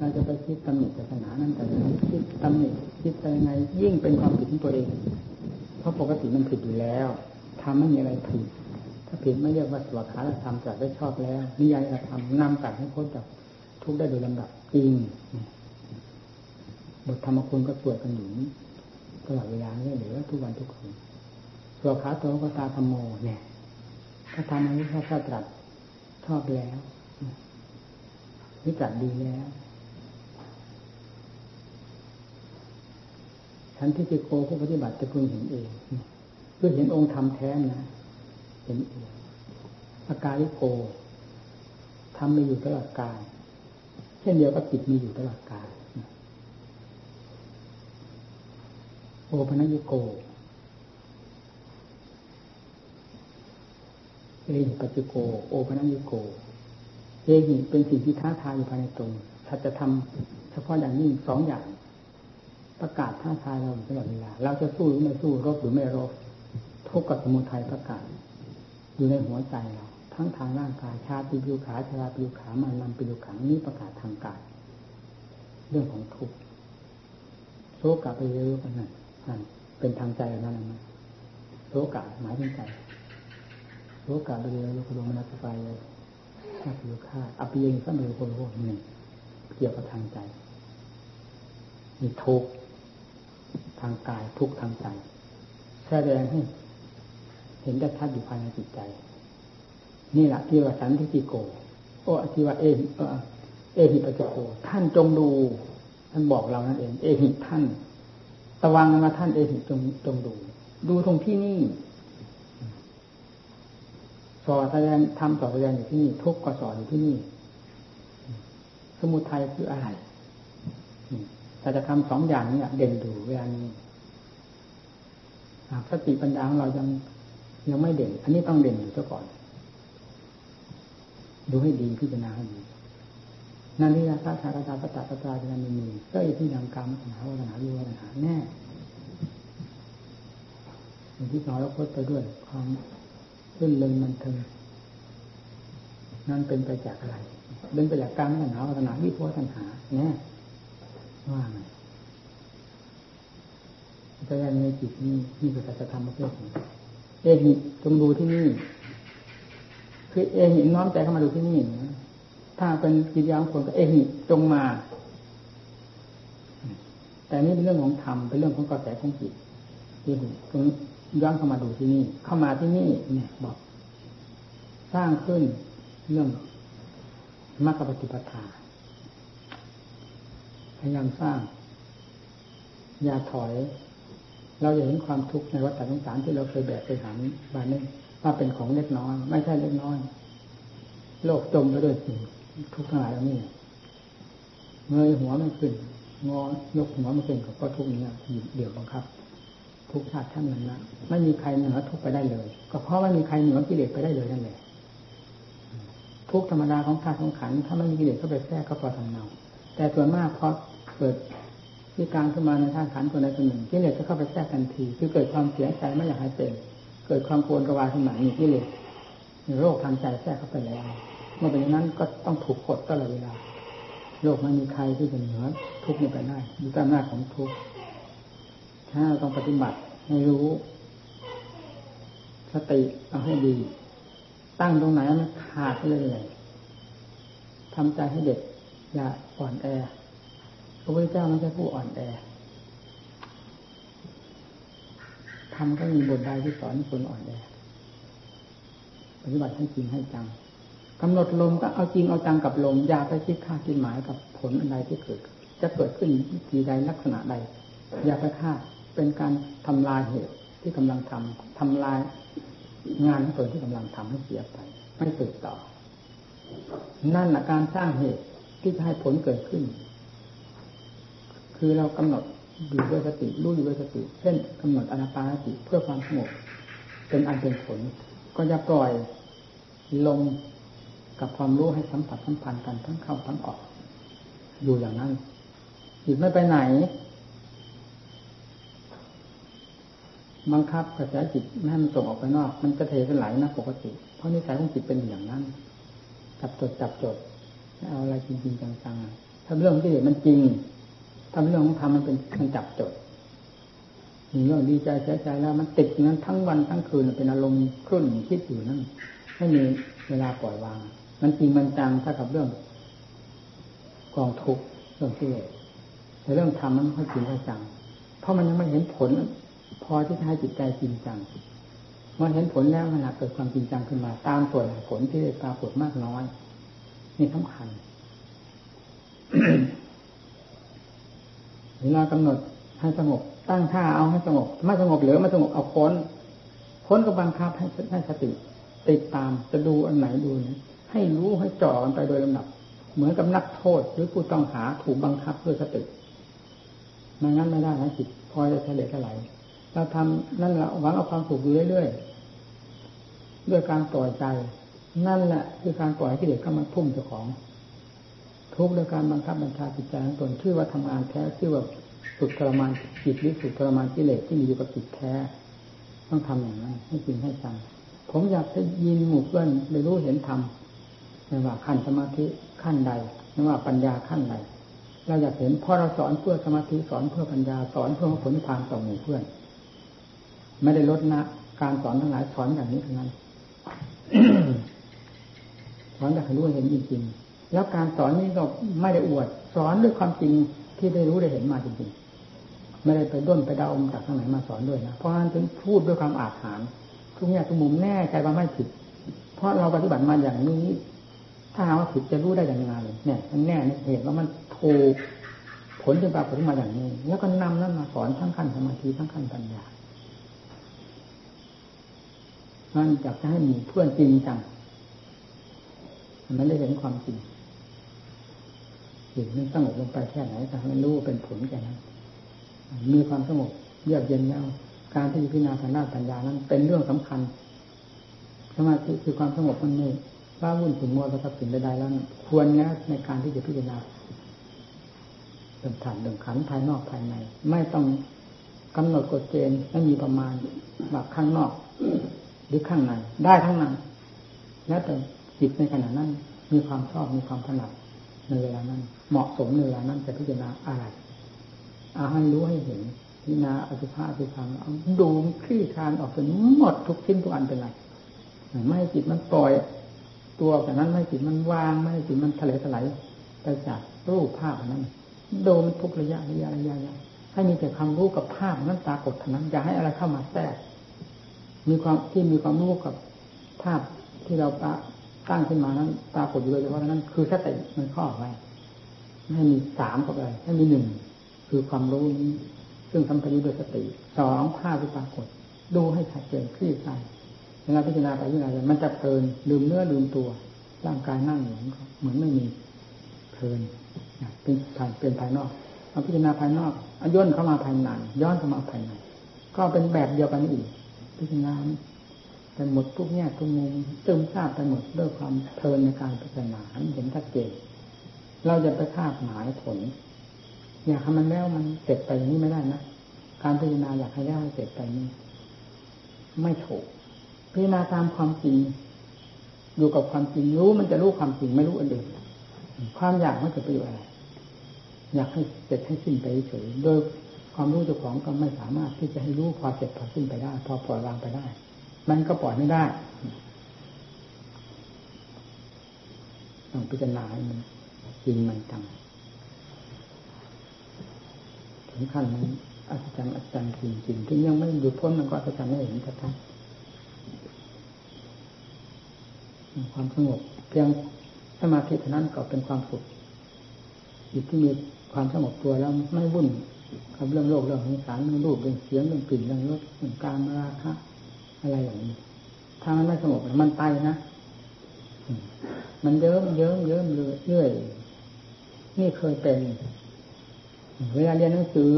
เราจะไปคิดตำหนิศาสนานั่นแต่คิดตำหนิคิดไปยังไงยิ่งเป็นความผิดของตัวเอง เพราะปกติมันผิดอยู่แล้วทำไม่มีอะไรผิด ถ้าผิดไม่เรียกว่าสวขาธรรมจัดได้ชอบแล้วนิยายธรรมนำตัดให้พ้นจากทุกได้โดยลำดับจริงบทธรรมคุณก็สวดกันอยู่ตลอดเวลาเนี่ยหรือทุกวันทุกคืนสวขาโตก็ตาธรรมโมเนี่ยถ้าทำอันนี้ถ้าตรัสชอบแล้ววิจัดดีแล้ว ฉันที่จะโกผู้ปฏิบัติจะพึงเห็นเองเพื่อเห็นองค์ธรรมแท้นะเห็นเองอาการิโกทำมีอยู่ตลอดกาลเช่นเดียวกับจิตมีอยู่ตลอดกาลโอปนัญโกเอหิปัจจุโก โอปนัญโกเอหิเป็นสิ่งที่ท้าทายอยู่ภายในตนถ้าจะทำเฉพาะอย่างนี้สองอย่าง ประกาศท้าทายเราตลอดเวลา เราจะสู้หรือไม่สู้รบหรือไม่รบทุกข์กับสมุทัยประกาศ อยู่ในหัวใจเรา ทั้งทางร่างกายชาติปิวขาชราปิวขามันนำปิวขังนี้ประกาศทางกายเรื่องของทุกข์โซกะไปเยอะกันนั่นเป็นทางใจนั่นนะโซกะหมายถึงใจโซกะไปเยอะลูกโลมนัสไฟเลยข้าพิวขาอภิยังสัมเร็คนโลกหนึ่งเกี่ยวกับทางใจมีทุกข์ ทางกายทุกทางใจแสดงให้เห็นได้ชัดอยู่ภายในจิตใจ นี่แหละที่ว่าสันทิโกโอ้ที่ว่าเอเอหิปัจจโกท่านจงดู ท่านบอกเรานั่นเอง เอหิท่านตะวังมาท่านเอหิจงจงดู ดูตรงที่นี่สอนแสดงทำสอนแสดงอยู่ที่นี่ ทุกข์ก็สอนอยู่ที่นี่ สมุทัยคืออะไร แต่จะทำสองอย่างนี้เด่นดูเวลานี้หากสติปัญญาของเรายังยังไม่เด่น อันนี้ต้องเด่นอยู่ซะก่อน ดูให้ดีพิจารณาให้ดีนันทิยาสัทธาตาปตาปตาจะมีมีก็อีกที่ยังกรรมปัญหาวัฒนาวิวัฒนาแน่สิ่งที่เราแล้วพดไปด้วยความขึ้นเริงมันเทิงนั่นเป็นไปจากอะไรเป็นไปจากการปัญหาวัฒนาวิวัฒนาแน่ ว่าไงแต่ยังในจิตนี้นี่คือสัจธรรมประเภทนี้เอหิจงดูที่นี่ คือเอหิน้อมใจเข้ามาดูที่นี่นะถ้าเป็นกิจยามคนก็เอหิจงมา แต่นี่เป็นเรื่องของธรรมเป็นเรื่องของกระแสของจิตที่ตรงย้อนเข้ามาดูที่นี่ เข้ามาที่นี่เนี่ยบอก สร้างขึ้นเรื่องมรรคปฏิปทา พยายามสร้าง อย่าถอย เราจะเห็นความทุกข์ในวัฏสงสารที่เราเคยแบกไปหามบานนี้ว่าเป็นของเล็กน้อย ไม่ใช่เล็กน้อย โลกจมไปด้วยสิ่งทุกข์ทั้งหลายเหล่านี้เงยหัวไม่ขึ้นงอยกหัวไม่ขึ้นก็ทุกข์นี้เดี๋ยวบังคับ ทุกชาติท่านนั้นนะไม่มีใครเหนือทุกไปได้เลย ก็เพราะไม่มีใครเหนือกิเลสไปได้เลยนั่นแหละทุกธรรมดาของธาตุของขันถ้าไม่มีกิเลสเข้าไปแทรกก็พอทำเนาแต่ส่วนมากพอ เกิดที่การขึ้นมาในธาตุขันตัวใดตัวหนึ่งกิเลสจะเข้าไปแทรกทันที คือเกิดความเสียใจไม่อยากให้เป็น เกิดความโกรธกวายขึ้นมานี่กิเลสโรคทางใจแทรกเข้าไปแล้วเมื่อเป็นอย่างนั้นก็ต้องถูกกดตลอดเวลาโลกไม่มีใครที่จะเหนือทุกข์นี้ไปได้ดูตามหน้าของทุกข์ถ้าเราต้องปฏิบัติให้รู้สติเอาให้ดี ตั้งตรงไหนมันขาดไปเลยทำใจให้เด็กอย่าอ่อนแอ พระพุทธเจ้าไม่ใช่ผู้อ่อนแอทำก็มีบทใดที่สอนคนอ่อนแอปฏิบัติให้จริงให้จังกำหนดลมก็เอาจริงเอาจังกับลมอย่าไปคิดค่าคิดหมายกับผลอะไรที่เกิด จะเกิดขึ้นทีใดลักษณะใด อย่าไปคาดเป็นการทำลายเหตุที่กำลังทำทำลายงานของตนที่กำลังทำให้เสียไป ไม่ติดต่อ นั่นแหละการสร้างเหตุที่จะให้ผลเกิดขึ้น คือเรากำหนดอยู่ด้วยสติรู้อยู่ด้วยสติ เช่นกำหนดอนาปานสติเพื่อความสงบเป็นอันเป็นผล ก็อย่าปล่อยลมกับความรู้ให้สัมผัสสัมพันธ์กันทั้งเข้าทั้งออก อยู่อย่างนั้นจิตไม่ไปไหนบังคับกระแสจิตไม่ให้มันส่งออกไปนอก มันจะเทกันไหลนะปกติ เพราะนิสัยของจิตเป็นอย่างนั้น จับจดจับจดเอาอะไรจริงๆจังๆถ้าเรื่องที่เห็นมันจริง ถ้าเรื่องของธรรมมันเป็นมันจับจดมีเรื่องดีใจเสียใจแล้วมันติดอย่างนั้นทั้งวันทั้งคืนเป็นอารมณ์ครุ่นคิดอยู่นั่นไม่มีเวลาปล่อยวาง มันจริงมันจังถ้ากับเรื่องกองทุกเรื่องที่แต่เรื่องธรรมมันไม่จริงไม่จัง เพราะมันยังไม่เห็นผล พอที่จะให้จิตใจจริงจังเมื่อเห็นผลแล้วมันเกิดความจริงจังขึ้นมา ตามส่วนผลที่ปรากฏมากน้อยนี่สำคัญ เวลากำหนดให้สงบ ตั้งท่าเอาให้สงบ ไม่สงบเหลือไม่สงบเอาค้นค้นก็บังคับให้ให้สติติดตามจะดูอันไหนดูนให้รู้ให้จ่อกันไปโดยลำดับ เหมือนกับนักโทษหรือผู้ต้องหาถูกบังคับด้วยสติไม่งั้นไม่ได้นะจิตพอยจะเฉลี่ยเท่าไหร่เราทำนั่นแหละหวังเอาความสุขอยู่เรื่อยๆด้วยการปล่อยใจ นั่นแหละคือการปล่อยที่เด็กเข้ามาพุ่มเจ้าของ ทุกด้วยการบังคับบัญชาจิตใจของตนชื่อว่าทำงานแท้ชื่อว่าฝึกทรมานจิตหรือฝึกทรมานกิเลสที่มีอยู่กับจิตแท้ ต้องทำอย่างนั้นให้จริงให้จังผมอยากจะยินหมู่เพื่อนได้รู้เห็นธรรมไม่ว่าขั้นสมาธิขั้นใดไม่ว่าปัญญาขั้นใดเราอยากเห็นพอเราสอนเพื่อสมาธิสอนเพื่อปัญญาสอนเพื่อผลทางต่อหมู่เพื่อน ไม่ได้ลดนะการสอนทั้งหลายสอนอย่างนี้เท่านั้นสอนอยากให้รู้เห็นจริงๆ แล้วการสอนนี้ก็ไม่ได้อวด สอนด้วยความจริงที่ได้รู้ได้เห็นมาจริงๆ ไม่ได้ไปด้นไปเดาอมจากข้างไหนมาสอนด้วยนะเพราะฉะนั้นถึงพูดด้วยความอาถรรพ์ทุกอย่างทุกมุมแน่ใจว่าไม่ผิด เพราะเราปฏิบัติมาอย่างนี้ ถ้าหาว่าผิดจะรู้ได้อย่างไรเนี่ยมันแน่เห็นว่ามันถูกผลจึงปรากฏมาอย่างนี้ แล้วก็นำนั้นมาสอนทั้งขั้นสมาธิทั้งขั้นปัญญามันอยากจะให้มีเพื่อนจริงจังมันได้เห็นความจริง จิตมันสงบลงไปแค่ไหนแต่มันรู้เป็นผลแค่นั้นมีความสงบเยือกเย็นแล้วการที่พิจารณาทางด้านปัญญานั้น เป็นเรื่องสำคัญสมาธิคือความสงบมันนี่ว่าวุ่นขุ่นมัวประทับสิ่งใดๆแล้ว ควรแล้วในการที่จะพิจารณาเรื่องฐานเรื่องขันภายนอกภายใน ไม่ต้องกำหนดกฎเกณฑ์ไม่มีประมาณแบบข้างนอก หรือข้างในได้ทั้งนั้นแล้วแต่จิตในขณะนั้น มีความชอบมีความถนัด ในเวลานั้น เหมาะสมในเวลานั้นจะพิจารณาอะไรอาให้รู้ให้เห็นพิจารณาอสุภะอสุพังดูคลี่คลานออกจนหมดทุกชิ้นทุกอันเป็นไรไม่ให้จิตมันปล่อย ตัวจากนั้นไม่ให้จิตมันวางไม่ให้จิตมันทะเลถลายไปจากรูปภาพนั้นดูมันทุกระยะระยะระยะะ,ยะให้มีแต่ความรู้กับภาพนั้นตากฏเท่านั้นอย่าให้อะไรเข้ามาแทรกมีความที่มีความรู้กับภาพที่เราปะ ตั้งขึ้นมานั้นปรากฏอยู่เลยว่านั้นคือสติมันข้อไว้ให้มีสามเข้าไปให้มีหนึ่งคือความรู้นี้ซึ่งทำไปด้วยสติสองภาพที่ปรากฏ ดูให้ชัดเจนคลี่คลายเวลาพิจารณาไปพิจารณามันจะเพลินลืมเนื้อลืมตัว ร่างกายนั่งอยู่เหมือนไม่มีเพลินเป็นภายเป็นภายนอกเอาพิจารณาภายนอกอย่นเข้ามาภายในย้อนเข้ามาภายในก็เป็นแบบเดียวกันอีกพิจารณา ไปหมดทุกแง่ทุกมุมจึมทราบไปหมดด้วยความเพลินในการพิจารณาเห็นชัดเจนเราจะไปคาดหมายผล อยากให้มันแล้วมันเสร็จไปอย่างนี้ไม่ได้นะการพิจารณาอยากให้แล้วมันเสร็จไปนี้ ไม่ถูกพิจารณาตามความจริงอยู่กับความจริงรู้มันจะรู้ความจริงไม่รู้อันเดิมความอยากมันจะไปอยู่อะไร อยากให้เสร็จให้สิ้นไปเฉยโดยความรู้เจ้าของก็ไม่สามารถที่จะให้รู้พอเสร็จพอสิ้นไปได้ พอปล่อยวางไปได้ มันก็ปล่อยไม่ได้ต้องพิจารณาให้มันจริงมันจังถึงขั้นนั้นอัศจรรย์อัศจรรย์จริงๆที่ยังไม่หยุดพ้นมันก็อัศจรรย์ไม่เห็นชัดๆความสงบเพียงสมาธิเท่านั้นก็เป็นความสุขจิตที่มีความสงบตัวแล้วไม่วุ่นกับเรื่องโลกเรื่องของสารเรื่องรูปเรื่องเสียงเรื่องกลิ่นเรื่องรสเรื่องการมาราคะ อะไรอย่างนี้ ถ้ามันไม่สงบมันไปนะ มันเยิ้มเยิ้มเยิ้มเรื่อยนี่เคยเป็น เวลาเรียนหนังสือ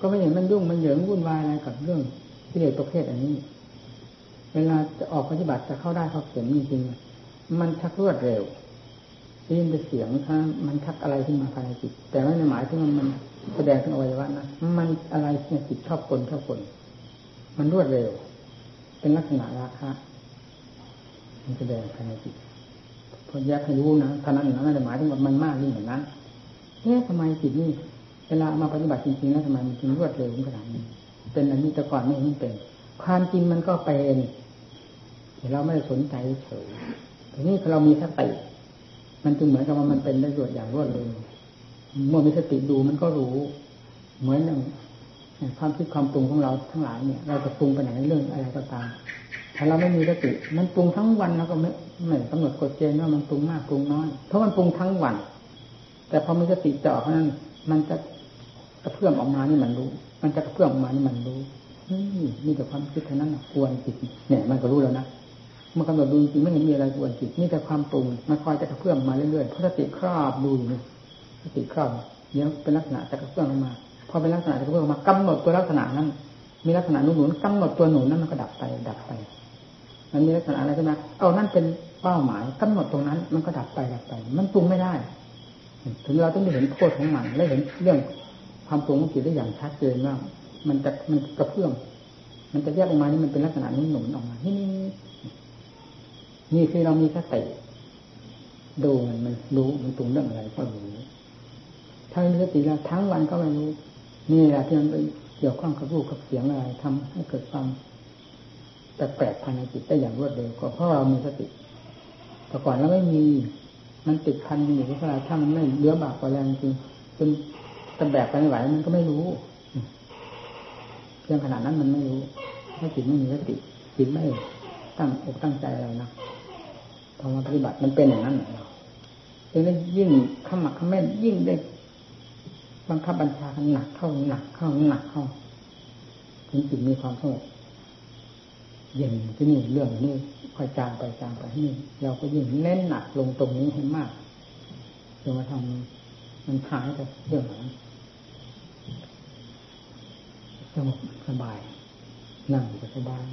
ก็ไม่เห็นมันยุ่งมันเหยิงวุ่นวายอะไรกับเรื่องที่เรียนประเภทอันนี้ เวลาจะออกปฏิบัติจะเข้าได้เข้าเขียนจริงๆมันชักรวดเร็วได้ยินเสียงถ้ามันชักอะไรขึ้นมาภายในจิต แต่ไม่ในหมายที่มันมันแสดงถึงอวัยวะนะมันอะไรเนี่ยจิตชอบคนชอบคน มันรวดเร็ว เป็นลักษณะราคะมันแสดงภายในจิตพอแยกให้รู้นะท่านั้นนะไม่ได้หมายถึงว่ามันมากยิ่งกว่านั้นเอ๊ะทำไมจิตนี่เวลามาปฏิบัติจริงๆแล้วทำไมมันจึงรวดเร็วขนาดนี้เป็นอันนี้แต่ก่อนไม่เห็นเป็น ความจริงมันก็เป็นแต่เราไม่ได้สนใจเฉยทีนี้เรามีสติมันจึงเหมือนกับว่ามันเป็นได้รวดอย่างรวดเร็วเมื่อมีสติดูมันก็รู้ เหมือนอย่าง ความคิดความปรุงของเราทั้งหลายเนี่ย เราจะปรุงไปไหนเรื่องอะไรก็ตามถ้าเราไม่มีสติมันปรุงทั้งวันแล้วก็ไม่ไม่กำหนดกฎเกณฑ์ว่ามันปรุงมากปรุงน้อยเพราะมันปรุงทั้งวัน แต่พอมีสติจ่อเพราะนั้น มันจะกระเพื่อมออกมานี่มันรู้ มันจะกระเพื่อมออกมานี่มันรู้นี่มีแต่ความคิดเท่านั้นควรจิตเนี่ย มันก็รู้แล้วนะเมื่อกำหนดดูจริงไม่เห็นมีอะไรควรจิตนี่แต่ความปรุงมันคอยจะกระเพื่อมมาเรื่อยๆเพราะสติครอบดูอยู่สติครอบเดี๋ยวเป็นลักษณะจะกระเพื่อมมา พอเป็นลักษณะจะกระเพื่อมมากำหนดตัวลักษณะนั้น มีลักษณะหนุนกำหนดตัวหนุนนั้นมันก็ดับไป ดับไป มันมีลักษณะอะไรขึ้นมาเอานั่นเป็นเป้าหมายกำหนดตรงนั้น มันก็ดับไปดับไป มันปรุงไม่ได้ ถึงเราต้องได้เห็นโทษของมันและเห็นเรื่องความปรุงของจิตได้อย่างชัดเจนว่ามันจะมันกระเพื่อมมันจะแยกออกมานี่มันเป็นลักษณะนี้หนุนออกมานี่นี่นี่คือเรามีสติดูมันมันรู้มันปรุงเรื่องอะไรก็รู้ถ้ามีสติแล้วทั้งวันก็ไม่รู้ นี่แหละที่มันไปเกี่ยวข้องกับรูปกับเสียงอะไรทำให้เกิดความแปลกๆภายในจิตได้อย่างรวดเร็วก็เพราะเรามีสติแต่ก่อนเราไม่มี มันติดพันอยู่ที่เท่าไรถ้ามันไม่เลื้อบากกว่าแรงจริงจนตะแบกไปไม่ไหวมันก็ไม่รู้เพียงขนาดนั้นมันไม่รู้ถ้าจิตไม่มีสติจิตไม่ตั้งอกตั้งใจอะไรนะพอมาปฏิบัติมันเป็นอย่างนั้นเราดังนั้ยิ่งขมักขม้นยิ่งได้ บังคับบัญชาหนักเข้าหนักเข้าหนักเข้าถึงจิตมีความสงบเย็นที่นี่เรื่องนี้ค่อยจางไปจางไปนี่เราก็ยิ่งเน้นหนักลงตรงนี้ให้มากจนมาทำมันหายไปเรื่องนั้นสงบสบายนั่งก็สบาย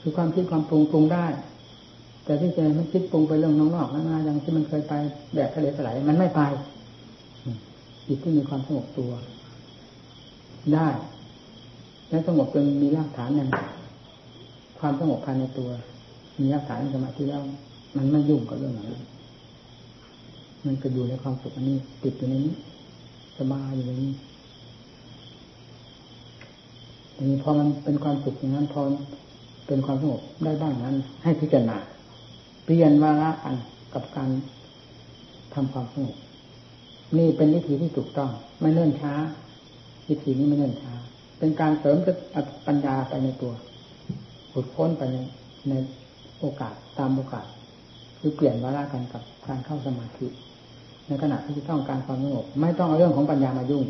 คือความคิดความปรุงปรุงได้ แต่ที่ใจมันคิดปรุงไปเรื่องนอกๆนาอย่างที่มันเคยไปแบบทะเลสลายมันไม่ไป จิตที่มีความสงบตัว ได้ และสงบจนมีรากฐานอย่างความสงบภายในตัว มีรากฐานสมาธิแล้ว มันไม่ยุ่งกับเรื่องนั้นมันก็อยู่ในความสุขอันนี้ ติดอยู่ในนี้สบายอยู่ในนี้อันนี้พอมันเป็นความสุขอย่างนั้นพอเป็นความสงบได้บ้างนั้น ให้พิจารณาเปลี่ยนวาระอันกับการทำความสงบ นี่เป็นวิธีที่ถูกต้อง ไม่เนิ่นช้า วิธีนี้ไม่เนิ่นช้า เป็นการเสริมปัญญาไปในตัวขุดพ้นไปในในโอกาสตามโอกาส คือเปลี่ยนวาระกันกับการเข้าสมาธิในขณะที่ต้องการความสงบไม่ต้องเอาเรื่องของปัญญามายุ่ง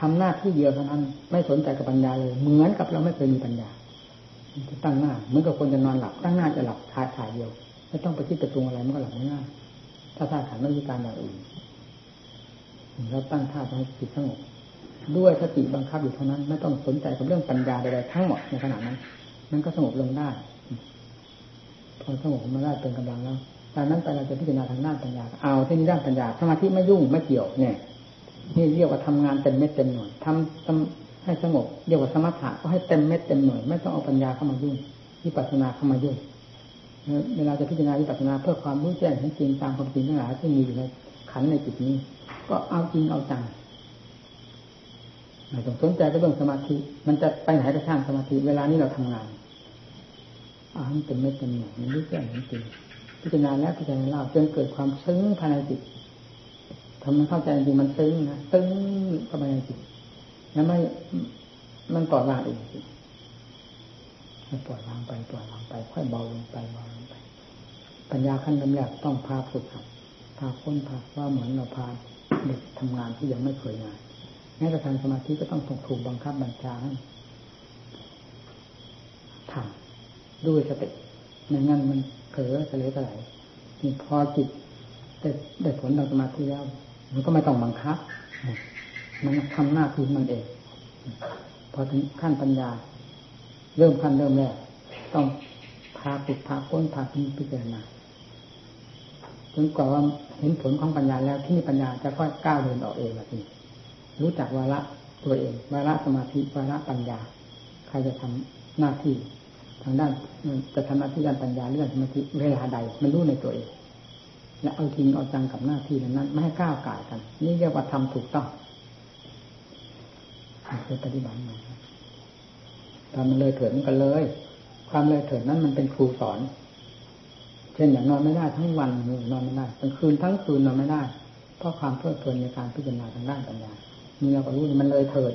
ทำหน้าที่เดียวเท่านั้น ไม่สนใจกับปัญญาเลย เหมือนกับเราไม่เคยมีปัญญาตั้งหน้าเหมือนกับคนจะนอนหลับ ตั้งหน้าจะหลับถ่ายถ่ายเดียว ไม่ต้องไปคิดไปปรุงอะไรมันก็หลับง่ายถ้าท่าขันไม่มีการอย่างอื่น เราตั้งท่าให้จิตสงบด้วยสติบังคับอยู่เท่านั้น ไม่ต้องสนใจกับเรื่องปัญญาใดๆทั้งหมดในขณะนั้น มันก็สงบลงได้ พอสงบมาได้เป็นกำลังแล้วจากนั้นไปเราจะพิจารณาทางด้านปัญญา เอาที่นี้ด้านปัญญาสมาธิไม่ยุ่งไม่เกี่ยวเนี่ยนี่เรียกว่าทำงานเต็มเม็ดเต็มหน่วยทำให้สงบเรียกว่าสมถะก็ให้เต็มเม็ดเต็มหน่วยไม่ต้องเอาปัญญาเข้ามายุ่งวิปัสสนาเข้ามายุ่งเวลาจะพิจารณาวิปัสสนาเพื่อความรู้แจ้งเห็นจริงตามความจริงทั้งหลายที่มีอยู่ในขันในจิตนี้ ก็เอาจริงเอาจังไม่ต้องสนใจกับเรื่องสมาธิ มันจะไปไหนก็ช่างสมาธิ เวลานี้เราทำงานอาให้เป็นเม็ดเป็นหน่วยมันรู้แจ้งจริงพิจารณาแล้วพิจารณาเล่าจนเกิดความซึ้งภายในจิตทำมันเข้าใจจริงมันซึ้งนะซึ้งเข้าไปในจิตแล้วไม่มันปล่อยวางเองมันปล่อยวางไปปล่อยวางไป ค่อยเบาลงไปเบาลงไป ปัญญาขั้นลำแรกต้องพาฝึกครับพาค้นพาว่าเหมือนเราพา เด็กทำงานที่ยังไม่เคยงานแม้กระทั่งสมาธิก็ต้องถูกถูกบังคับบัญชาให้ทำด้วยสติไม่งั้นมันเผลอทะเลทลายนี่พอจิตได้ได้ผลทางสมาธิแล้วมันก็ไม่ต้องบังคับ มันทำหน้าที่มันเอง พอถึงขั้นปัญญา เริ่มขั้นเริ่มแรกต้องพาปุดพาก้นพาพิจารณา จนกว่าว่าเห็นผลของปัญญาแล้วที่นี่ปัญญาจะค่อยก้าวเดินออกเองละทีรู้จักวาระตัวเองวาระสมาธิวาระปัญญา ใครจะทำหน้าที่ทางด้านจะทำหน้าที่ด้านปัญญาเรื่องสมาธิเวลาใด มันรู้ในตัวเอง และเอาจริงเอาจังกับหน้าที่นั้นไม่ให้ก้าวก่ายกัน นี่เรียกว่าทำถูกต้องเคยปฏิบัติมาตอนมันเลยเถิดมันก็เลย ความเลยเถิดนั้นมันเป็นครูสอน เช่นอย่างนอนไม่ได้ทั้งวันนอนไม่ได้กลางคืนทั้งคืนนอนไม่ได้ เพราะความเพลิดเพลินในการพิจารณาทางด้านปัญญานี่เราก็รู้มันเลยเถิด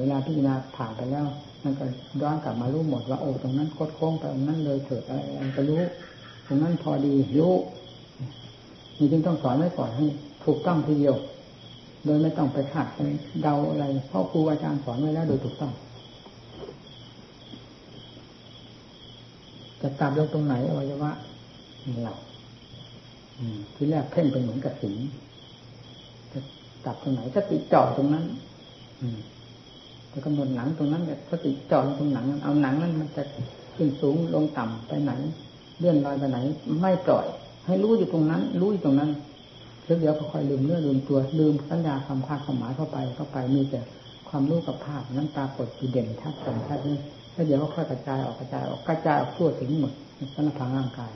เวลาพิจารณาผ่านไปแล้ว มันก็ย้อนกลับมารู้หมดว่าโอ้ตรงนั้นโคดโค้งไปตรงนั้นเลยเถิดอะไรอะไรก็รู้ตรงนั้นพอดีรู้นี่จึงต้องสอนไว้ก่อนให้ถูกต้องทีเดียว โดยไม่ต้องไปขาดไปเดาอะไรเพราะครูอาจารย์สอนไว้แล้วโดยถูกต้อง จะตัดลงตรงไหนอวัยวะเราที่แรกเพ่งเป็นเหมือนกับสิงจะตัดตรงไหนสติจ่อตรงนั้น อืมจะกำหนดหนังตรงนั้นแบบสติจ่อตรงหนัง เอาหนังนั้นมันจะขึ้นสูงลงต่ำไปไหนเลื่อนลอยไปไหน ไม่ปล่อย ให้รู้อยู่ตรงนั้น รู้อยู่ตรงนั้นแล้วเดี๋ยวค่อยลืมเนื้อลืมตัวลืมสัญญาความภาคความหมายเข้าไปเข้าไปมีแต่ความรู้กับภาพนั้นตาปดจุดเด่นชัดเจนชัดนี่ แล้วเดี๋ยวก็ค่อยกระจายออกกระจายออกกระจายออกทั่วถึงหมดในสารพางร่างกาย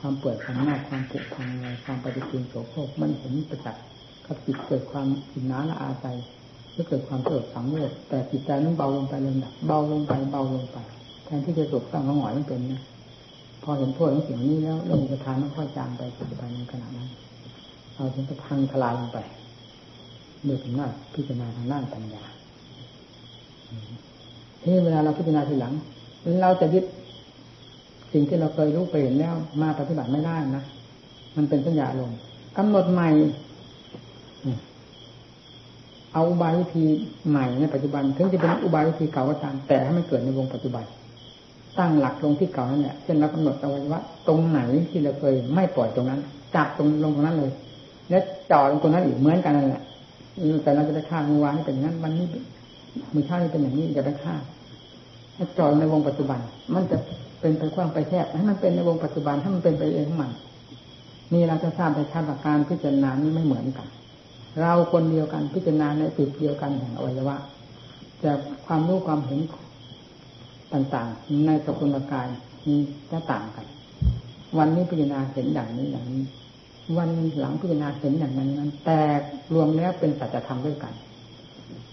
ความเปิดความหน้าความผุพังอะไรความปฏิกูลโสโครกมันเห็นประจักษ์กับจิตเกิดความอินน้าละอาใจจะเกิดความเกิดสังเวชแต่จิตใจนั้นเบาลงไปเลยนะเบาลงไปเบาลงไปแทนที่จะสุขตั้งหงอยมันเป็นนะพอเห็นโทษของสิ่งนี้แล้วเรื่องอุปทานมันค่อยจางไปปัจจุบันในขณะนั้นเอาถึงจะพังทลายลงไปเมื่อถึงหน้าพิจารณาทางด้านปัญญา ที่เวลาเราพิจารณาทีหลังเราจะยึดสิ่งที่เราเคยรู้เคยเห็นแล้ว มาปฏิบัติไม่ได้นะมันเป็นสัญญาลงกำหนดใหม่เอาอุบายวิธีใหม่ในปัจจุบัน ถึงจะเป็นอุบายวิธีเก่าก็ตามแต่ให้มันเกิดในวงปัจจุบัน ตั้งหลักลงที่เก่านั่นแหละเช่นเรากำหนดเอาไว้ว่า ตรงไหนที่เราเคยไม่ปล่อยตรงนั้นจับตรงลงตรงนั้นเลย แล้วจ่อลงตรงนั้นอีกเหมือนกันนั่นแหละแต่เราจะไปฆ่าเมื่อวานเป็นอย่างนั้นวันนี้มือข้านี่เป็นอย่างนี้จะไปฆ่า ถ้าจ่อในวงปัจจุบัน มันจะเป็นไปกว้างไปแคบให้มันเป็นในวงปัจจุบันถ้มันเป็นไปเองของมันนี่เราจะทราบในชาติการพิจารณานี้ไม่เหมือนกัน เราคนเดียวกันพิจารณาในจุดเดียวกันแห่งอวัยวะแต่ความรู้ความเห็นต่างๆ ในสกุลกายมีจะต่างกัน วันนี้พิจารณาเห็นอย่างนี้อย่างนี้ วันหลังพิจารณาเห็นอย่างนั้นนั้น แต่รวมแล้วเป็นสัจธรรมด้วยกัน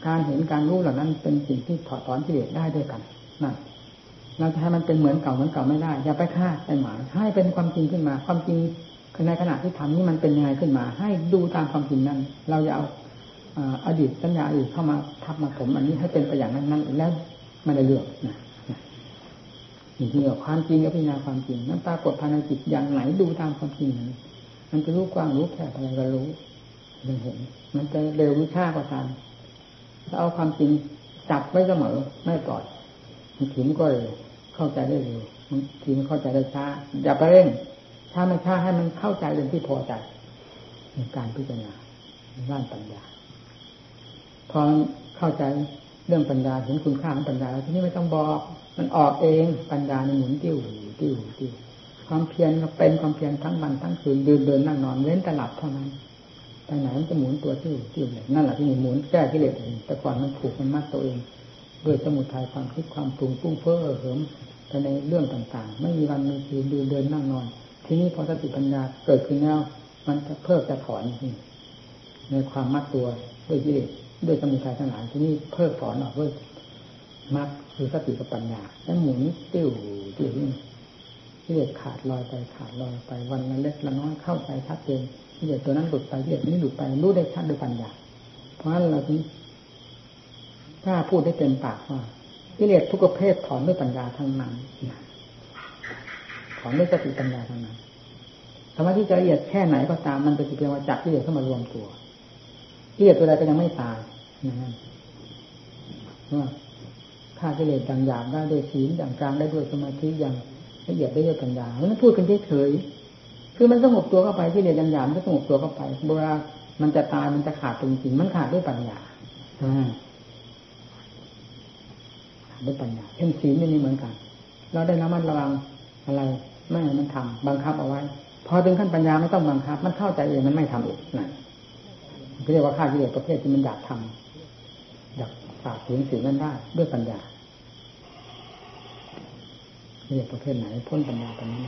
การเห็นการรู้เหล่านั้นเป็นสิ่งที่ถอดถอนกิเลสได้ด้วยกัน นั่นเราจะให้มันเป็นเหมือนเก่าเหมือนเก่าไม่ได้ อย่าไปคาดไปหมายให้เป็นความจริงขึ้นมา ความจริงในขณะที่ทำนี้มันเป็นยังไงขึ้นมา ให้ดูตามความจริงนั้น เราจะเอาอดีตสัญญาอื่นเข้ามาทับมาผมอันนี้ให้เป็นไปอย่างนั้นนั้นแล้วไม่ได้เลือกนะนี่ที่ว่าความจริงกับพิจารณาความจริงนั้นปรากฏภายในจิตอย่างไหนดูตามความจริงนั้นมันจะรู้กว้างรู้แค่อะไรก็รู้มันเห็น มันจะเร็ววิชาก็ตามถ้าเอาความจริงจับไว้เสมอไม่ปล่อย ถึงก็เลยเข้าใจได้เร็วมันทีมันเข้าใจได้ช้า อย่าไปเร่งถ้าไม่ช้าให้มันเข้าใจเป็นที่พอใจในการพิจารณาด้านปัญญาพอเข้าใจเรื่องปัญญาเห็นคุณค่าของปัญญาแล้วทีนี้ไม่ต้องบอก มันออกเองปัญญาในหมุนติ้วติ้วติ้วความเพียรก็เป็นความเพียรทั้งวันทั้งคืนเดินเดินนั่งนอนเว้นตลับเท่านั้นไปไหนมันจะหมุนตัวติ้วติ้วเลยนั่นแหละที่หมุนแก้กิเลสเองแต่ก่อนมันผูกมันมัดตัวเอง ด้วยสมุทัยความคิดความปรุงปุ้งเฟ้อเหิมไปในเรื่องต่างๆ ไม่มีวันมีคืนเดินเดินนั่งนอน ทีนี้พอสติปัญญาเกิดขึ้นแล้วมันจะเพิกจะถอนในความมัดตัวด้วยกิเลสด้วยสมุทัยทั้งหลายที่นี่เพิกถอนออกด้วยมัดคือสติกับปัญญาแล้วหมุนติ้วติ้วนี่กิเลสขาดลอยไปขาดลอยไปวันละเล็กละน้อยเข้าใจชัดเจนกิเลสตัวนั้นหลุดไปกิเลสนี้หลุดไปรู้ได้ชัดด้วยปัญญา เพราะฉะนั้นเรา ถ้าพูดได้เต็มปากว่ากิเลสทุกประเภทถอนด้วยปัญญาทั้งนั้นถอนด้วยสติปัญญาทั้งนั้นธรรมะที่จะละเอียดแค่ไหนก็ตามมันเป็นเพียงว่าจับกิเลสเข้ามารวมตัวกิเลสตัวใดก็ยังไม่ตายนะว่าฆ่ากิเลสอย่างหยาบได้ด้วยศีลอย่างกลางได้ด้วยสมาธิอย่างละเอียดได้ด้วยปัญญาเพราะนั้นพูดกันเฉยๆคือมันสงบตัวเข้าไปกิเลสอย่างหยาบมันก็สงบตัวเข้าไปเวลามันจะตายมันจะขาดจริงๆมันขาดด้วยปัญญาขา ด้วยปัญญาเช่นศีลนี่เหมือนกัน เราได้น้ำมันระวังอะไรไม่ให้มันทำ บังคับเอาไว้ พอถึงขั้นปัญญาไม่ต้องบังคับ มันเข้าใจเองมันไม่ทำเองนั่นเรียกว่าข้ากิเลสประเภทที่มันอยากทำ อยากฝากถึงศีลนั้นได้ด้วยปัญญาเรียกประเภทไหนพ้นปัญญาตรงนี้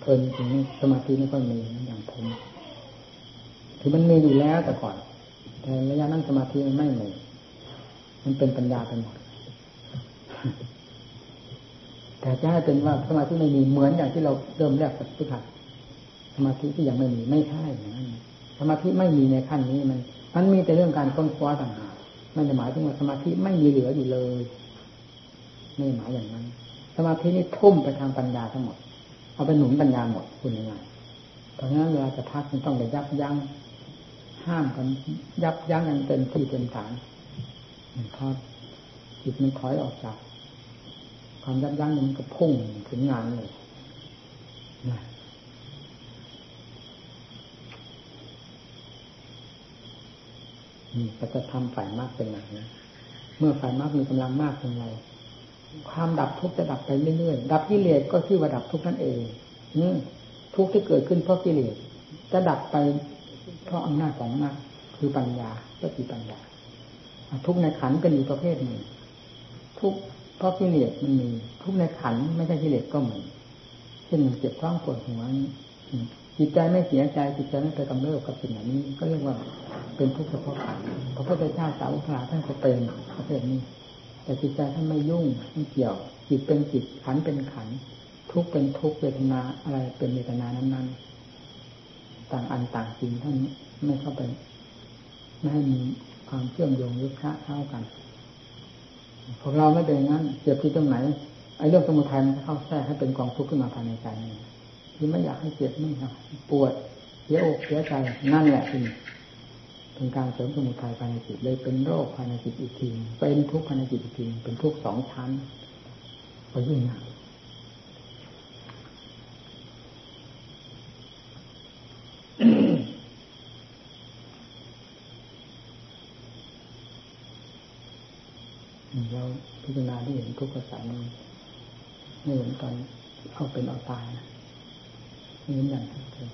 เพลินจริงสมาธิไม่ค่อยมีอย่างผม คือมันมีอยู่แล้วแต่ก่อน แต่ระยะนั้นสมาธิมันไม่มีมันเป็นปัญญาไปหมดแต่จะให้เป็นว่าสมาธิไม่มีเหมือนอย่างที่เราเริ่มแรกกับทุกขัดสมาธิที่ยังไม่มีไม่ใช่นะสมาธิไม่มีในขั้นนี้มัน มันมีแต่เรื่องการค้นคว้าต่างหากไม่ได้หมายถึงว่าสมาธิไม่มีเหลืออยู่เลย ไม่หมายอย่างนั้น สมาธินี่ทุ่มไปทางปัญญาทั้งหมด เอาไปหนุนปัญญาหมดคุณยังไงเพราะงั้นเวลาจะพักมันต้องไปยับยั้ง ห้ามกันยับยั้งกันเต็มที่เต็มฐานพอจิตมันถอยออกจาก ความยับยั้งมันก็พุ่งถึงงานเลยนะนี่ก็จะทำฝ่ายมากเป็นหนักนะ เมื่อฝ่ายมากมีกำลังมากเป็นไร ความดับทุกข์จะดับไปเรื่อยๆ ดับกิเลสก็ชื่อว่าดับทุกข์นั่นเองนี่ทุกข์ที่เกิดขึ้นเพราะกิเลสจะดับไป เพราะอำนาจของมากคือปัญญาก็คือปัญญา ทุกในขันก็มีประเภทหนึ่ง ทุกเพราะกิเลสมันมี ทุกในขันไม่ใช่กิเลสก็มีเช่นเจ็บท้องปวดหัวจิตใจไม่เสียใจจิตใจไม่ไปกำเริบกับสิ่งเหล่านี้ ก็เรียกว่าเป็นทุกข์เฉพาะขันพระพุทธเจ้าสาวกราท่านก็เป็นประเภทนี้ แต่จิตใจท่านไม่ยุ่งไม่เกี่ยวจิตเป็นจิตขันเป็นขันทุกเป็นทุกเวทนาอะไรเป็นเวทนานั้นๆ ต่างอันต่างจริงท่านี้ไม่เข้าไปไม่ให้มีความเชื่อมโยงหรือคะเท่ากันพวกเราไม่เป็นงั้นเจ็บที่ตรงไหนไอ้เรื่องสมุทัยมันเข้าแทรกให้เป็นกองทุกข์ขึ้นมาภายในใจนี่ที่ไม่อยากให้เจ็บไม่อยากปวดเสียอกเสียใจนั่นแหละที่เป็นการเสริมสมุทัยภายในจิตเลยเป็นโรคภายในจิตอีกทีเป็นทุกข์ภายในจิตอีกทีเป็นทุกข์สองชั้นก็ยิ่งหนักเรา พิจารณาที่เห็นทุกข์กระสายนี้ไม่เห็นตอนเอาเป็นเอาตายนะไม่เห็นอย่างนั้นเลย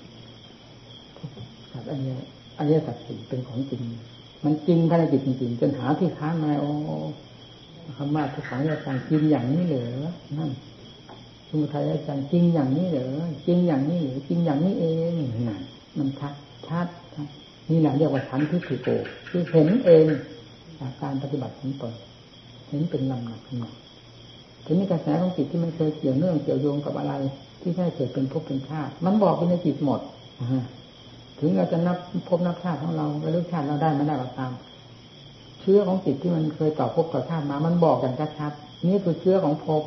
สัตว์อันนี้อริยสัจสี่เป็นของจริง มันจริงภายในจิตจริงๆจนหาที่ค้านมาโอ้คำว่าทุกขังอาจารย์จริงอย่างนี้เหรอนั่นสมุทัยอาจารย์จริงอย่างนี้เหรอจริงอย่างนี้หรือจริงอย่างนี้เองนั่นมันชัดชัดนี่แหละเรียกว่าชั้นที่ถือโกคือเห็นเองจากการปฏิบัติของตน เห็นเป็นลำหนักหนักทีนี้กระแสของจิตที่มันเคยเกี่ยวเนื่องเกี่ยวโยงกับอะไร ที่ใช่เกิดเป็นภพเป็นชาติมันบอกไปในจิตหมดถึงเราจะนับพบนับชาติของเราระลึกชาติเราได้ไม่ได้ก็ตาม เชื้อของจิตที่มันเคยต่อพบต่อชาติมา มันบอกกันชัดๆนี่คือเชื้อของภพ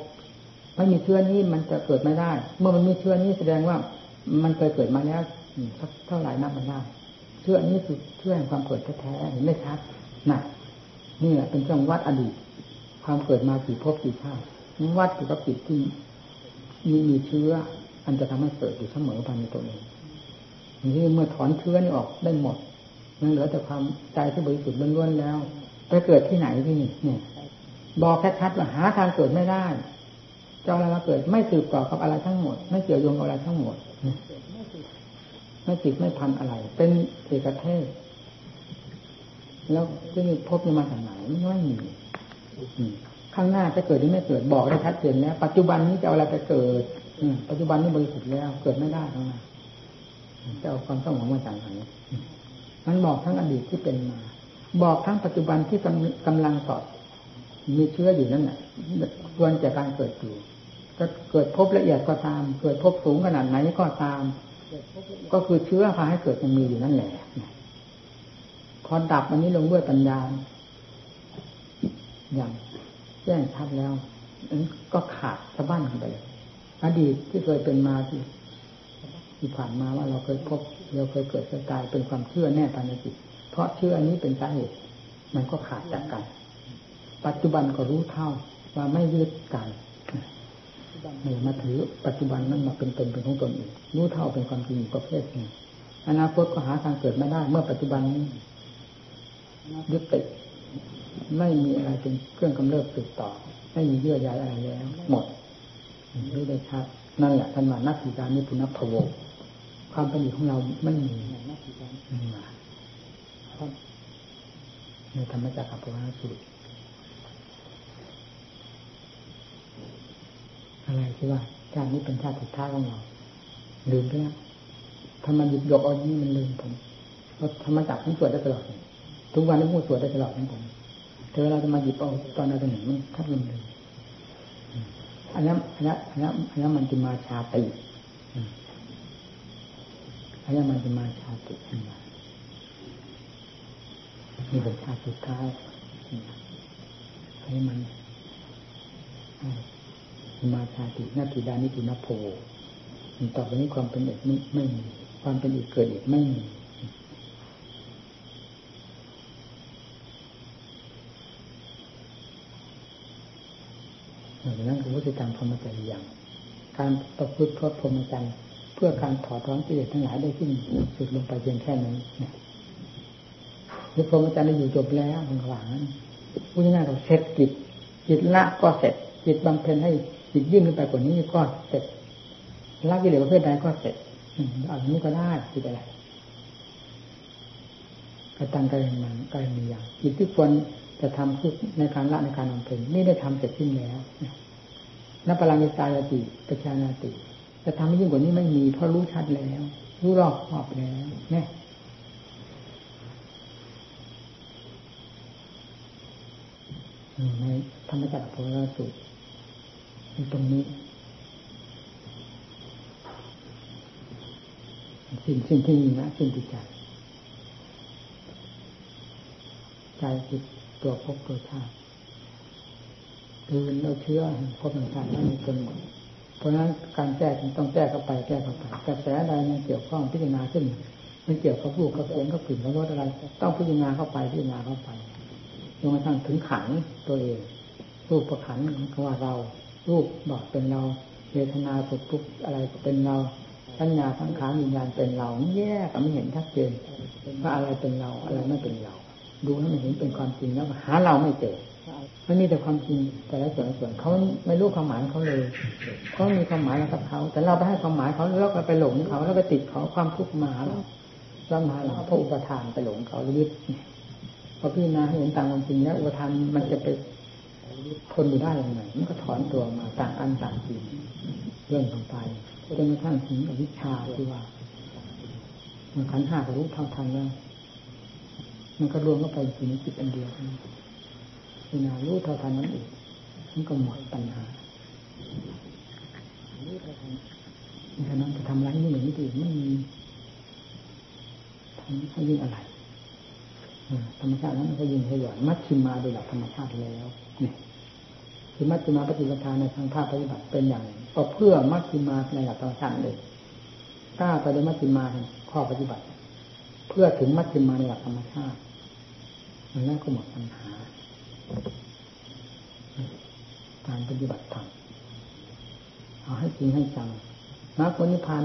ไม่มีเชื้อนี้มันจะเกิดไม่ได้ เมื่อมันมีเชื้อนี้แสดงว่ามันเคยเกิดมาแล้วเท่าไหร่นับมันได้เชื้อนี้คือเชื้อแห่งความเกิดแท้ๆเห็นไม่ชัดน่ะนี่แหละเป็นเครื่องวัดอดีต ความเกิดมากี่ภพกี่ชาติวัดอยู่กับจิตที่มีมีเชื้อ อันจะทำให้เกิดอยู่เสมอภายในตัวเองนี่เมื่อถอนเชื้อนี่ออกได้หมดยังเหลือแต่ความใจที่บริสุทธิ์ล้วนๆแล้วไปเกิดที่ไหนที่นี่เนี่ยบอกแค่ชัดว่าหาทางเกิดไม่ได้จะอะไรมาเกิดไม่สืบต่อกับอะไรทั้งหมด ไม่เกี่ยวโยงกับอะไรทั้งหมดไม่ติดไม่พันอะไร เป็นเอกเทศ แล้วจะมีพบมาจากไหนไม่มี ข้างหน้าจะเกิดหรือไม่เกิดบอกได้ชัดเจนแล้วปัจจุบันนี้จะเอาอะไรไปเกิดปัจจุบันนี้บริสุทธิ์แล้ว เกิดไม่ได้ทั้งนั้นจะเอาความต้องหวังมาจากไหนมันบอกทั้งอดีตที่เป็นมา บอกทั้งปัจจุบันที่กำลังสอดมีเชื้ออยู่นั่นแหละควรจะการเกิดอยู่ก็เกิดพบละเอียดก็ตาม เกิดพบสูงขนาดไหนก็ตาม ก็คือเชื้อพาให้เกิดมันมีอยู่นั่นแหละพอดับอันนี้ลงด้วยปัญญา อย่างแจ้งชัดแล้วก็ขาดสะบั้นไปอดีตที่เคยเป็นมาที่ที่ผ่านมาว่าเราเคยพบเราเคยเกิดเคยตายเป็นความเชื่อแน่ภายในจิตเพราะเชื่ออันนี้เป็นสาเหตุมันก็ขาดจากกัน ปัจจุบันก็รู้เท่าว่าไม่ยึดกันไม่มาถือปัจจุบันนั้นมาเป็นตนเป็นของตนอีกรู้เท่าเป็นความจริงประเภทหนึ่งอนาคตก็หาทางเกิดไม่ได้ เมื่อปัจจุบันยึดติด ไม่มีอะไรเป็นเครื่องกำเริบติดต่อ ไม่มีเยื่อใยอะไรแล้ว หมดนี่ได้ชัดนั่นแหละท่านว่านักสีการนิพุนัพโวความเป็นอยู่ของเราไม่มีในธรรมจักรพรรสูตรอะไรที่ว่าชาตินี้เป็นชาติสุดท้ายของเราลืมไปแล้วถ้ามันหยิบยกเอานี้มันลืมผมเพราะธรรมจักรผมสวดได้ตลอด ทุกวันนี้ผมสวดได้ตลอดของผม แต่เวลาจะมาหยิบเอาตอนใดตอนหนึ่งมันทับลมเลยอันนี้อันนี้อันนี้อันนี้มันจะมาชาติอันนี้มันจะมาชาติขึ้นมานี่เป็นชาติสุดท้ายให้มันมาชาตินาทีดานิจุนโพต่อไปนี้ความเป็นเอกนี้ไม่มีความเป็นอีกเกิดอีกไม่มี นั้นคือวิธีการพรหมจรรย์อย่างการประพฤติพรหมจรรย์เพื่อการถอดถอนกิเลสทั้งหลายได้ขึ้นสุดลงไปเพียงแค่นั้นนี่ยคือพรหมจรรย์ได้อยู่จบแล้วมันหวังนั้นพูดง่ายๆเราเสร็จจิตจิตละก็เสร็จจิตบำเพ็ญให้จิตยิ่งขึ้นไปกว่านี้ก็เสร็จละกิเลสประเภทใดก็เสร็จอันนี้ก็ได้จิตอะไรกระตังกายมันกายมีอย่างจิตที่ควร จะทำคือในการละในการบำเพ็ญนี่ได้ทำเสร็จสิ้นแล้วนับพลังในใจติปัญญานาติ จะทำยิ่งกว่านี้ไม่มีเพราะรู้ชัดแล้ว รู้รอบครอบแล้วเนี่ยในธรรมจักรโพลสุตรงนี้ สิ่งสิ่งที่มีนะสิ่งที่ใจใจจิต ตัวพบตัวชาติคือเราเชื่อพบต่างๆนั้นมีจนหมดเพราะนั้นการแก้ต้องแก้เข้าไปแก้เข้าไปกระแสใดมันเกี่ยวข้องพิจารณาขึ้นมันเกี่ยวกับรูปกับเสียงกับกลิ่นกับรสอะไร ต้องพิจารณาเข้าไปพิจารณาเข้าไปจนกระทั่งถึงขันตัวเอง รูปประขันก็ว่าเรา รูปบอกเป็นเราเวทนาสุขทุกอะไรเป็นเราสัญญาสังขารวิญญาณเป็นเราแยกไม่เห็นชัดเจนว่าอะไรเป็นเราอะไรไม่เป็นเรา ดูให้มันเห็นเป็นความจริงแล้วหาเราไม่เจอมันมีแต่ความจริงแต่ละส่วนส่วนเขาไม่รู้ความหมายเขาเลยเขามีความหมายกับเขา แต่เราไปให้ความหมายเขาแล้วก็ไปหลงเขาแล้วก็ติดเขาความทุกข์มาเราเรามาหลังพระอุปทานไปหลงเขาลึกพอพี่นาให้เห็นตามความจริงแล้วอุปทานมันจะไปทนอยู่ได้ยังไงมันก็ถอนตัวมาต่างอันต่างจริงเรื่องของไปจนกระทั่งถึงอวิชชาที่ว่ามันขันห้าก็รู้เท่าทันแล้ว มันก็รวมเข้าไปอยู่ในจิตอันเดียวพินารู้เท่าทันนั้นอีกมันก็หมดปัญหาฉะนั้นจะทำอะไรนี่อย่างนี้ดีไม่มีทำให้ยิ่งอะไรธรรมชาตินั้นมันก็ยิ่งขยันมัดชิมาโดยหลักธรรมชาติแล้วเนี่ยคือมัดชิมาปฏิบัติในทางภาคปฏิบัติเป็นอย่างก็เพื่อมัดชิมาในหลักธรรมชาติเลยกล้าไปในมัดชิมาข้อปฏิบัติ เพื่อถึงมัดชิมาในหลักธรรมชาติ มันนั่นก็หมดปัญหา การปฏิบัติธรรมเอาให้จริงให้จังมรรคผลนิพพาน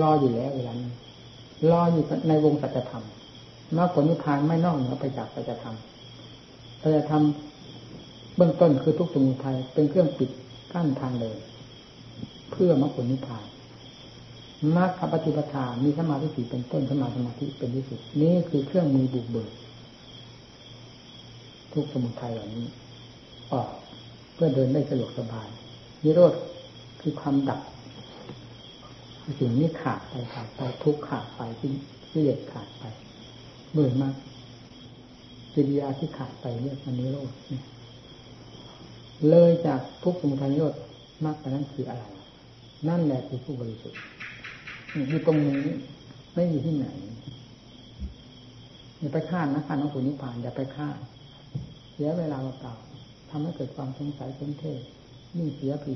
รออยู่แล้วเวลานี้รออยู่ในวงสัจธรรมมรรคผลนิพพานไม่นอกเหนือไปจากสัจธรรมสัจธรรมเบื้องต้นคือทุกสมุทัยเป็นเครื่องปิดกั้นทางเลย เพื่อมรรคผลนิพพานมรรคปฏิปทามีสมาธิเป็นต้นสมาสมาธิเป็นที่สุด นี่คือเครื่องมือบุกเบิก ทุกสมุทัยเหล่านี้ ออกเพื่อเดินได้สะดวกสบายนิโรธคือความดับสิ่งนี้ขาดไปขาดไปทุกขาดไปที่ที่เด็ดขาดไปเบื่อมากจิริยาที่ขาดไปเรียกมันนิโรธเลยจากทุกสมุทัยนิโรธมากไปนั้นคืออะไร นั่นแหละคือผู้บริสุทธิ์อยู่ตรงนี้ไม่อยู่ที่ไหนอย่าไปฆ่านะฆ่าน้องสุนิพานอย่าไปฆ่า เสียเวลาเปล่าทำให้เกิดความสงสัยเป็นเทศยิ่งเสียผี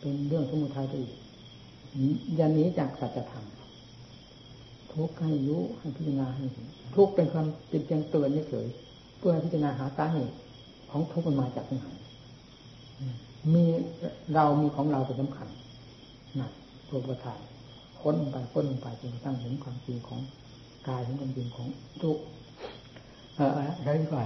เป็นเรื่องสมุทัยไปอีกยันนี้จากสัจธรรมทุกข์ให้รู้ให้พิจารณาให้ทุกข์เป็นความจิตยังเตือนเฉยเพื่อพิจารณาหาสาเหตุของทุกข์มันมาจากไหนมีเรามีของเราเป็นสำคัญนะตัวประธานค้นลงไปค้นลงไปจนกระทั่งถึงความจริงของกายถึงความจริงของทุกข์อะไรดีกว่า